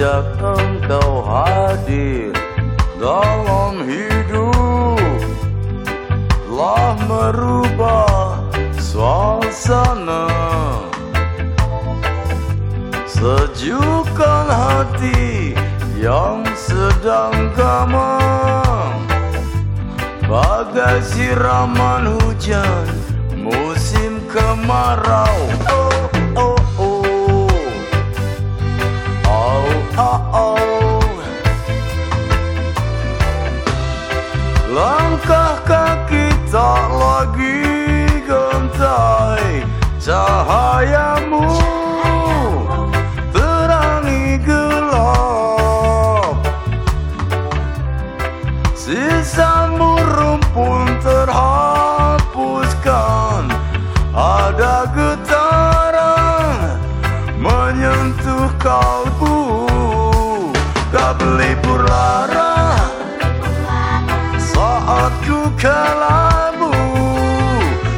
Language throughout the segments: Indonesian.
sejak engkau hadir dalam hidup. Telah merubah suasana. Sejukkan hati yang sedang gamang. Bagai siraman hujan musim kemarau. Kalbu Tak belibur lara. Saat ku kelabu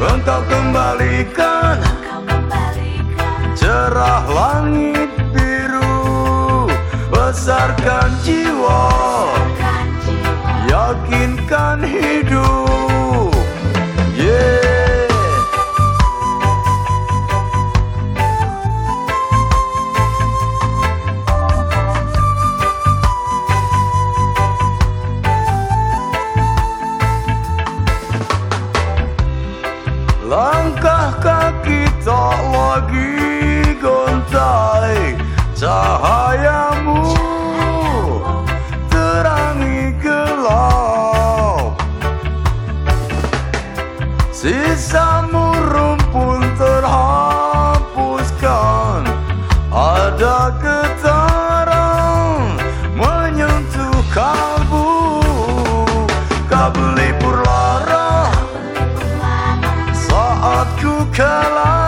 Engkau kembalikan. Cerah langit biru Besarkan jiwa cahayamu terangi gelap. Murung pun terhapuskan. Ada getaran menyentuh kalbu kabeli purlara saat ku kalah